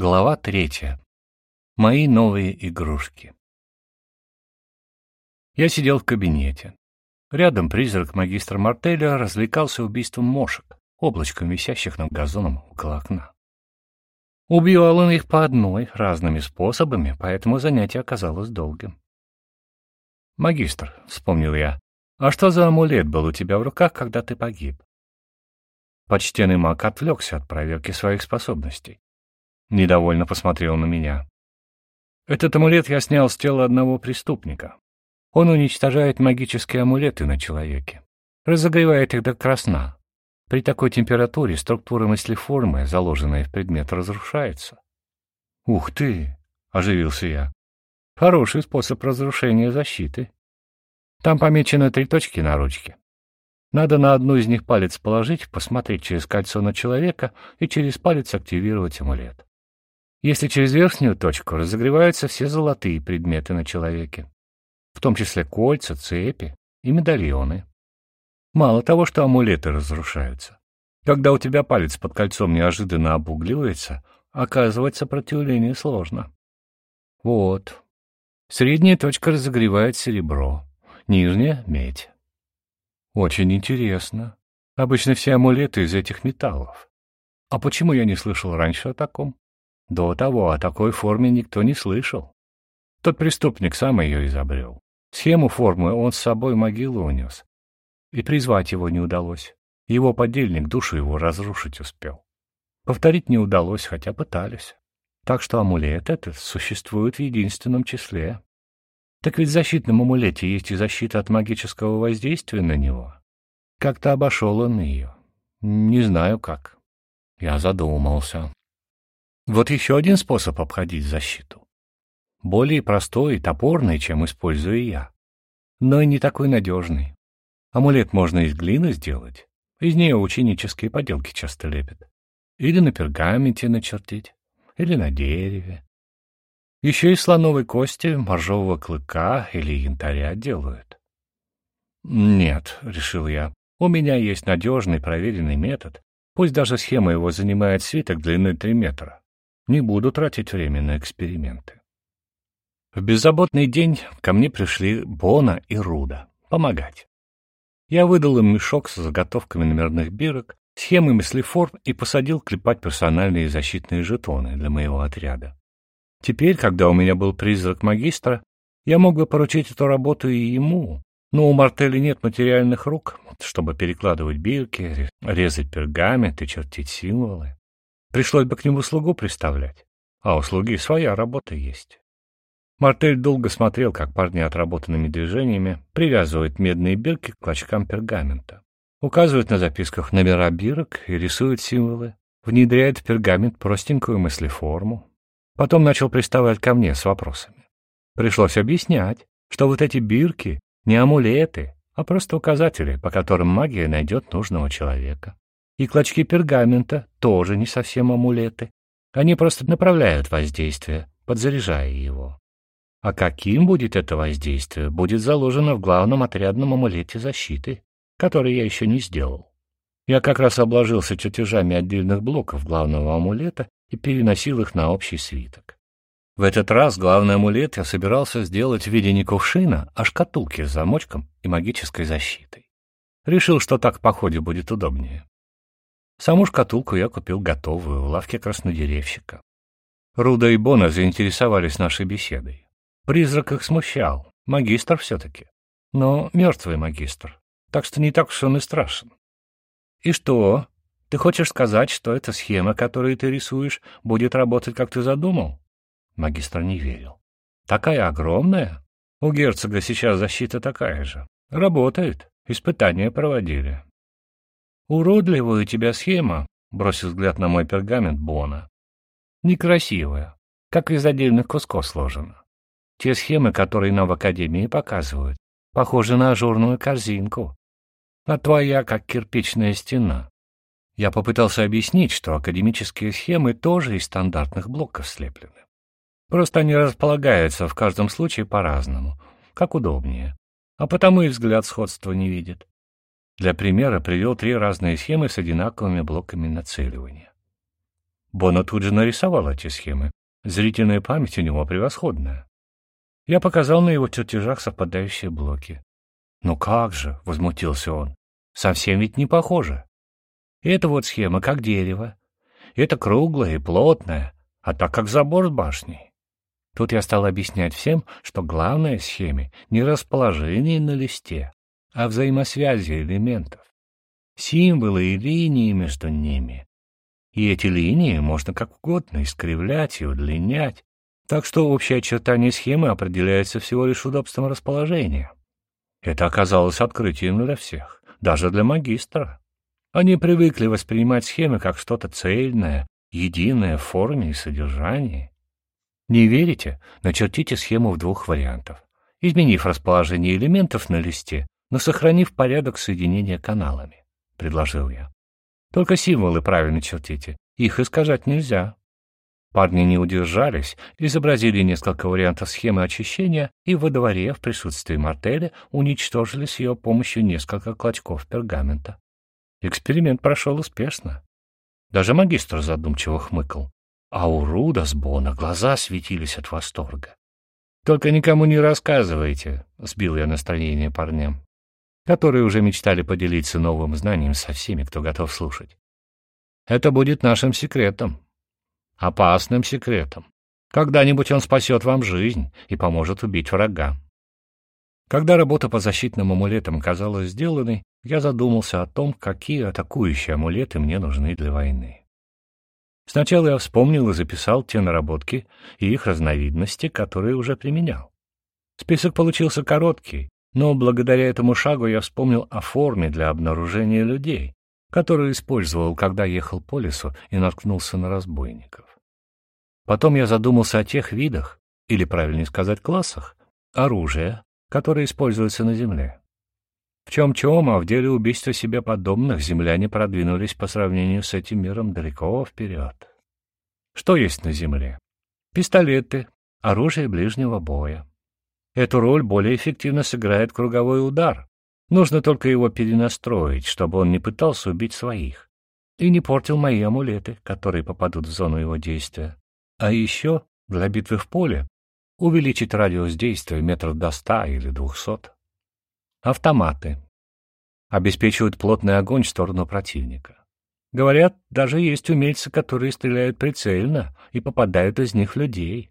Глава третья. Мои новые игрушки. Я сидел в кабинете. Рядом призрак магистра Мартеля развлекался убийством мошек, облачком висящих над газоном около окна. Убивал он их по одной, разными способами, поэтому занятие оказалось долгим. «Магистр», — вспомнил я, — «а что за амулет был у тебя в руках, когда ты погиб?» Почтенный маг отвлекся от проверки своих способностей. Недовольно посмотрел на меня. Этот амулет я снял с тела одного преступника. Он уничтожает магические амулеты на человеке. Разогревает их до красна. При такой температуре структура мыслеформы, заложенная в предмет, разрушается. «Ух ты!» — оживился я. «Хороший способ разрушения защиты. Там помечены три точки на ручке. Надо на одну из них палец положить, посмотреть через кольцо на человека и через палец активировать амулет если через верхнюю точку разогреваются все золотые предметы на человеке, в том числе кольца, цепи и медальоны. Мало того, что амулеты разрушаются. Когда у тебя палец под кольцом неожиданно обугливается, оказывать сопротивление сложно. Вот. Средняя точка разогревает серебро, нижняя — медь. Очень интересно. Обычно все амулеты из этих металлов. А почему я не слышал раньше о таком? До того о такой форме никто не слышал. Тот преступник сам ее изобрел. Схему формы он с собой в могилу унес. И призвать его не удалось. Его подельник душу его разрушить успел. Повторить не удалось, хотя пытались. Так что амулет этот существует в единственном числе. Так ведь в защитном амулете есть и защита от магического воздействия на него. Как-то обошел он ее. Не знаю как. Я задумался. Вот еще один способ обходить защиту. Более простой и топорный, чем использую я. Но и не такой надежный. Амулет можно из глины сделать. Из нее ученические поделки часто лепят. Или на пергаменте начертить, или на дереве. Еще из слоновой кости, моржового клыка или янтаря делают. Нет, — решил я, — у меня есть надежный проверенный метод, пусть даже схема его занимает свиток длиной 3 метра. Не буду тратить время на эксперименты. В беззаботный день ко мне пришли Бона и Руда помогать. Я выдал им мешок с заготовками номерных бирок, схемы мыслеформ и посадил клепать персональные защитные жетоны для моего отряда. Теперь, когда у меня был призрак магистра, я мог бы поручить эту работу и ему, но у Мартели нет материальных рук, чтобы перекладывать бирки, резать пергамент и чертить символы. Пришлось бы к нему слугу представлять. А у слуги своя работа есть. Мартель долго смотрел, как парни отработанными движениями привязывают медные бирки к клочкам пергамента, указывают на записках номера бирок и рисуют символы, внедряет в пергамент простенькую мыслеформу. Потом начал приставать ко мне с вопросами. Пришлось объяснять, что вот эти бирки не амулеты, а просто указатели, по которым магия найдет нужного человека. И клочки пергамента тоже не совсем амулеты. Они просто направляют воздействие, подзаряжая его. А каким будет это воздействие, будет заложено в главном отрядном амулете защиты, который я еще не сделал. Я как раз обложился чертежами отдельных блоков главного амулета и переносил их на общий свиток. В этот раз главный амулет я собирался сделать в виде не кувшина, а шкатулки с замочком и магической защитой. Решил, что так по ходе будет удобнее. Саму шкатулку я купил готовую в лавке краснодеревщика. Руда и Бона заинтересовались нашей беседой. Призрак их смущал, магистр все-таки. Но мертвый магистр, так что не так уж он и страшен. И что? Ты хочешь сказать, что эта схема, которую ты рисуешь, будет работать, как ты задумал? Магистр не верил. Такая огромная? У герцога сейчас защита такая же. Работает. Испытания проводили. «Уродливая у тебя схема», — бросил взгляд на мой пергамент Бона. «Некрасивая, как из отдельных кусков сложена. Те схемы, которые нам в Академии показывают, похожи на ажурную корзинку, а твоя как кирпичная стена». Я попытался объяснить, что академические схемы тоже из стандартных блоков слеплены. Просто они располагаются в каждом случае по-разному, как удобнее, а потому и взгляд сходства не видит. Для примера привел три разные схемы с одинаковыми блоками нацеливания. Бона тут же нарисовал эти схемы. Зрительная память у него превосходная. Я показал на его чертежах совпадающие блоки. «Ну как же!» — возмутился он. «Совсем ведь не похоже. Это вот схема как дерево. Это круглое и плотное, а так как забор с башней. Тут я стал объяснять всем, что главное в схеме не расположение на листе, а взаимосвязи элементов, символы и линии между ними. И эти линии можно как угодно искривлять и удлинять, так что общее очертание схемы определяется всего лишь удобством расположения. Это оказалось открытием для всех, даже для магистра. Они привыкли воспринимать схемы как что-то цельное, единое в форме и содержании. Не верите? Начертите схему в двух вариантах, изменив расположение элементов на листе, но сохранив порядок соединения каналами, — предложил я. Только символы правильно чертите, их искажать нельзя. Парни не удержались, изобразили несколько вариантов схемы очищения и во дворе в присутствии Мартеля уничтожили с ее помощью несколько клочков пергамента. Эксперимент прошел успешно. Даже магистр задумчиво хмыкал. А у Руда с Бона глаза светились от восторга. «Только никому не рассказывайте», — сбил я настроение парням, которые уже мечтали поделиться новым знанием со всеми, кто готов слушать. «Это будет нашим секретом. Опасным секретом. Когда-нибудь он спасет вам жизнь и поможет убить врага». Когда работа по защитным амулетам казалась сделанной, я задумался о том, какие атакующие амулеты мне нужны для войны. Сначала я вспомнил и записал те наработки и их разновидности, которые уже применял. Список получился короткий, но благодаря этому шагу я вспомнил о форме для обнаружения людей, которую использовал, когда ехал по лесу и наткнулся на разбойников. Потом я задумался о тех видах, или, правильнее сказать, классах, оружия, которые используются на Земле. В чем-чем, а в деле убийства себе подобных земляне продвинулись по сравнению с этим миром далеко вперед. Что есть на земле? Пистолеты, оружие ближнего боя. Эту роль более эффективно сыграет круговой удар. Нужно только его перенастроить, чтобы он не пытался убить своих и не портил мои амулеты, которые попадут в зону его действия. А еще для битвы в поле увеличить радиус действия метров до ста или двухсот. Автоматы. Обеспечивают плотный огонь в сторону противника. Говорят, даже есть умельцы, которые стреляют прицельно и попадают из них людей.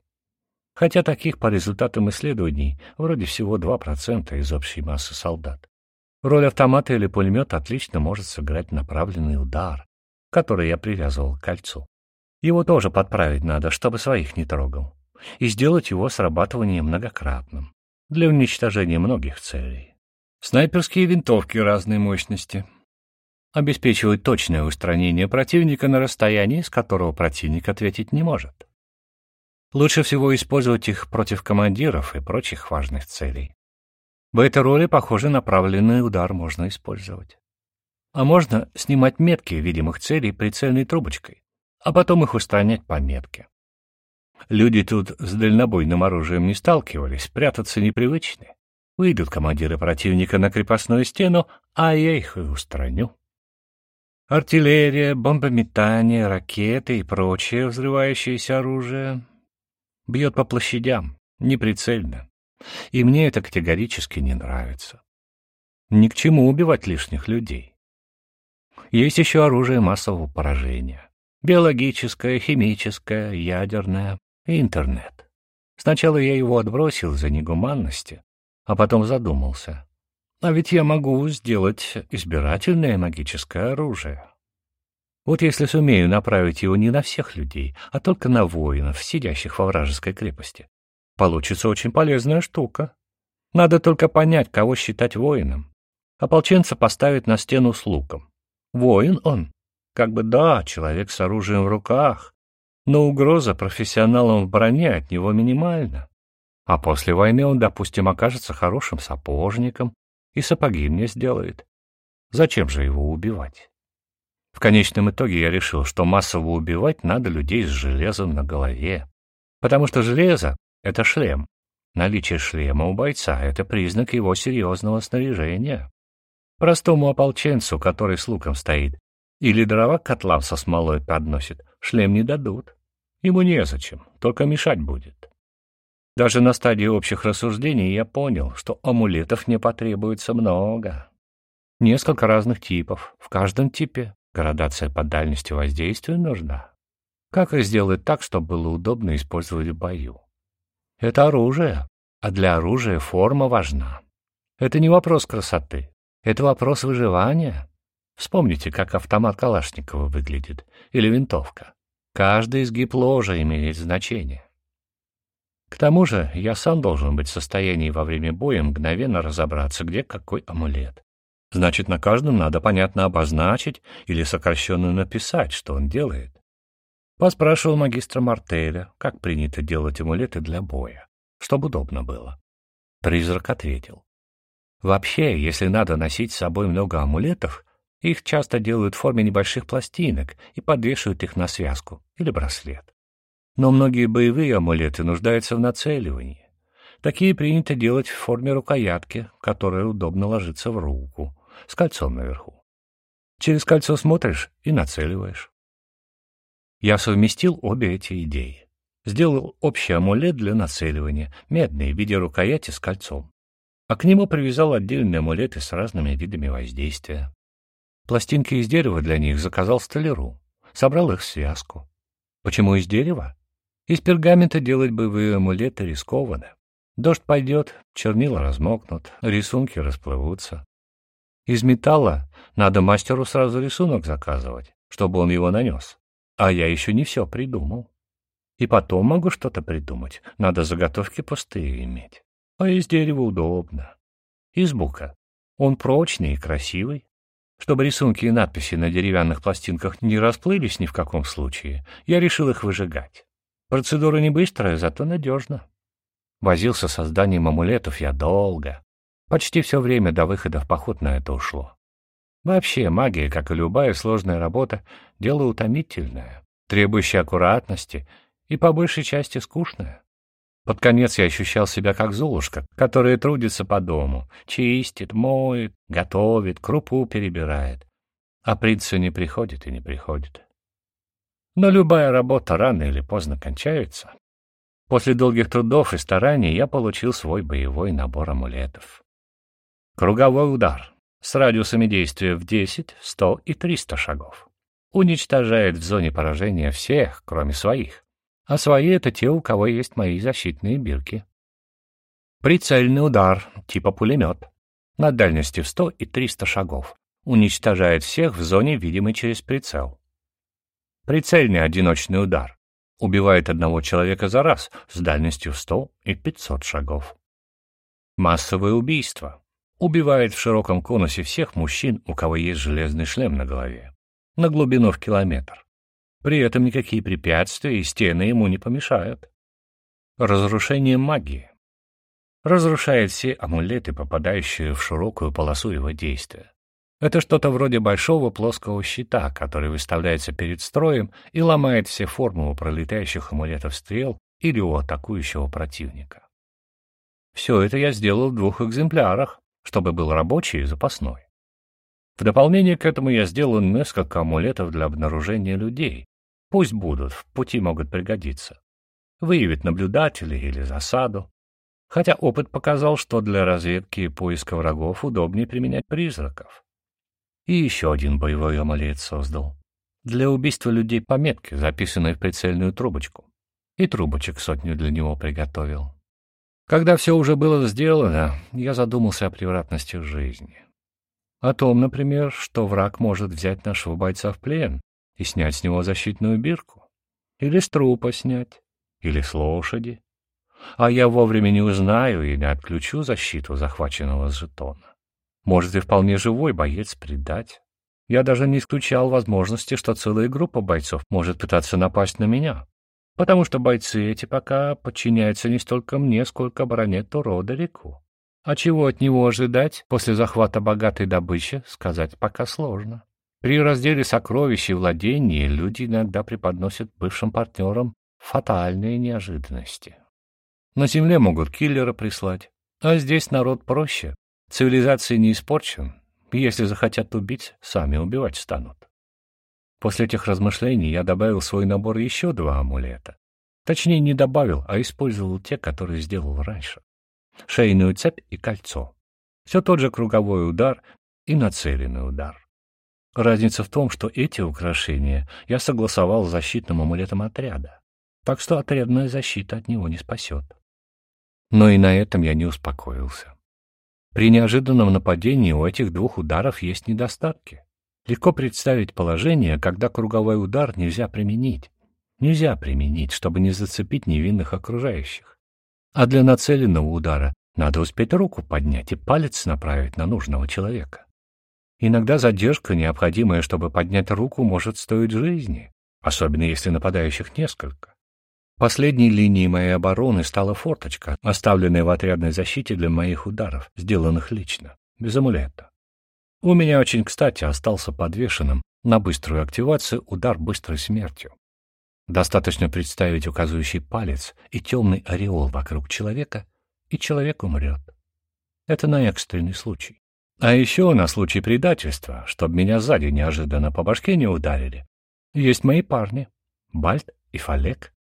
Хотя таких по результатам исследований вроде всего 2% из общей массы солдат. Роль автомата или пулемета отлично может сыграть направленный удар, который я привязывал к кольцу. Его тоже подправить надо, чтобы своих не трогал, и сделать его срабатывание многократным, для уничтожения многих целей. Снайперские винтовки разной мощности. Обеспечивают точное устранение противника на расстоянии, с которого противник ответить не может. Лучше всего использовать их против командиров и прочих важных целей. В этой роли, похоже, направленный удар можно использовать. А можно снимать метки видимых целей прицельной трубочкой, а потом их устранять по метке. Люди тут с дальнобойным оружием не сталкивались, прятаться непривычны. Выйдут командиры противника на крепостную стену, а я их и устраню. Артиллерия, бомбометание, ракеты и прочее взрывающееся оружие бьет по площадям, неприцельно. И мне это категорически не нравится. Ни к чему убивать лишних людей. Есть еще оружие массового поражения. Биологическое, химическое, ядерное и интернет. Сначала я его отбросил за негуманности, а потом задумался. А ведь я могу сделать избирательное магическое оружие. Вот если сумею направить его не на всех людей, а только на воинов, сидящих во вражеской крепости, получится очень полезная штука. Надо только понять, кого считать воином. Ополченца поставить на стену с луком. Воин он. Как бы да, человек с оружием в руках, но угроза профессионалам в броне от него минимальна. А после войны он, допустим, окажется хорошим сапожником и сапоги мне сделает. Зачем же его убивать? В конечном итоге я решил, что массово убивать надо людей с железом на голове. Потому что железо — это шлем. Наличие шлема у бойца — это признак его серьезного снаряжения. Простому ополченцу, который с луком стоит, Или дрова котлам со смолой подносит, шлем не дадут. Ему незачем, только мешать будет. Даже на стадии общих рассуждений я понял, что амулетов не потребуется много. Несколько разных типов. В каждом типе градация по дальности воздействия нужна. Как их сделать так, чтобы было удобно использовать в бою? Это оружие, а для оружия форма важна. Это не вопрос красоты, это вопрос выживания. Вспомните, как автомат Калашникова выглядит, или винтовка. Каждый изгиб ложа имеет значение. К тому же я сам должен быть в состоянии во время боя мгновенно разобраться, где какой амулет. Значит, на каждом надо понятно обозначить или сокращенно написать, что он делает. Поспрашивал магистра Мартеля, как принято делать амулеты для боя, чтобы удобно было. Призрак ответил. Вообще, если надо носить с собой много амулетов, их часто делают в форме небольших пластинок и подвешивают их на связку или браслет. Но многие боевые амулеты нуждаются в нацеливании. Такие принято делать в форме рукоятки, которая удобно ложится в руку, с кольцом наверху. Через кольцо смотришь и нацеливаешь. Я совместил обе эти идеи. Сделал общий амулет для нацеливания, медный, в виде рукояти с кольцом. А к нему привязал отдельные амулеты с разными видами воздействия. Пластинки из дерева для них заказал столяру. Собрал их в связку. Почему из дерева? Из пергамента делать боевые амулеты рискованно. Дождь пойдет, чернила размокнут, рисунки расплывутся. Из металла надо мастеру сразу рисунок заказывать, чтобы он его нанес. А я еще не все придумал. И потом могу что-то придумать. Надо заготовки пустые иметь. А из дерева удобно. Из бука. Он прочный и красивый. Чтобы рисунки и надписи на деревянных пластинках не расплылись ни в каком случае, я решил их выжигать. Процедура не быстрая, зато надежна. Возился с созданием амулетов я долго. Почти все время до выхода в поход на это ушло. Вообще, магия, как и любая сложная работа, дело утомительное, требующее аккуратности и по большей части скучное. Под конец я ощущал себя как Золушка, которая трудится по дому, чистит, моет, готовит, крупу перебирает. А принц не приходит и не приходит. Но любая работа рано или поздно кончается. После долгих трудов и стараний я получил свой боевой набор амулетов. Круговой удар с радиусами действия в 10, 100 и 300 шагов. Уничтожает в зоне поражения всех, кроме своих. А свои — это те, у кого есть мои защитные бирки. Прицельный удар, типа пулемет, на дальности в 100 и 300 шагов. Уничтожает всех в зоне, видимой через прицел. Прицельный одиночный удар. Убивает одного человека за раз с дальностью 100 и 500 шагов. Массовое убийство. Убивает в широком конусе всех мужчин, у кого есть железный шлем на голове. На глубину в километр. При этом никакие препятствия и стены ему не помешают. Разрушение магии. Разрушает все амулеты, попадающие в широкую полосу его действия. Это что-то вроде большого плоского щита, который выставляется перед строем и ломает все формы у пролетающих амулетов стрел или у атакующего противника. Все это я сделал в двух экземплярах, чтобы был рабочий и запасной. В дополнение к этому я сделал несколько амулетов для обнаружения людей. Пусть будут, в пути могут пригодиться. Выявить наблюдателей или засаду. Хотя опыт показал, что для разведки и поиска врагов удобнее применять призраков. И еще один боевой амулет создал. Для убийства людей пометки, записанные в прицельную трубочку. И трубочек сотню для него приготовил. Когда все уже было сделано, я задумался о превратности жизни. О том, например, что враг может взять нашего бойца в плен и снять с него защитную бирку. Или с трупа снять, или с лошади. А я вовремя не узнаю и не отключу защиту захваченного жетона. Может и вполне живой боец предать. Я даже не исключал возможности, что целая группа бойцов может пытаться напасть на меня. Потому что бойцы эти пока подчиняются не столько мне, сколько баронету Родерику. А чего от него ожидать после захвата богатой добычи, сказать пока сложно. При разделе сокровищ и владений люди иногда преподносят бывшим партнерам фатальные неожиданности. На земле могут киллера прислать, а здесь народ проще, Цивилизация не испорчен. Если захотят убить, сами убивать станут. После этих размышлений я добавил в свой набор еще два амулета. Точнее, не добавил, а использовал те, которые сделал раньше. Шейную цепь и кольцо. Все тот же круговой удар и нацеленный удар. Разница в том, что эти украшения я согласовал с защитным амулетом отряда, так что отрядная защита от него не спасет. Но и на этом я не успокоился. При неожиданном нападении у этих двух ударов есть недостатки. Легко представить положение, когда круговой удар нельзя применить. Нельзя применить, чтобы не зацепить невинных окружающих. А для нацеленного удара надо успеть руку поднять и палец направить на нужного человека. Иногда задержка, необходимая, чтобы поднять руку, может стоить жизни, особенно если нападающих несколько. Последней линией моей обороны стала форточка, оставленная в отрядной защите для моих ударов, сделанных лично, без амулета. У меня очень кстати остался подвешенным на быструю активацию удар быстрой смертью. Достаточно представить указывающий палец и темный ореол вокруг человека, и человек умрет. Это на экстренный случай. А еще на случай предательства, чтобы меня сзади неожиданно по башке не ударили, есть мои парни, Бальт и Фалек.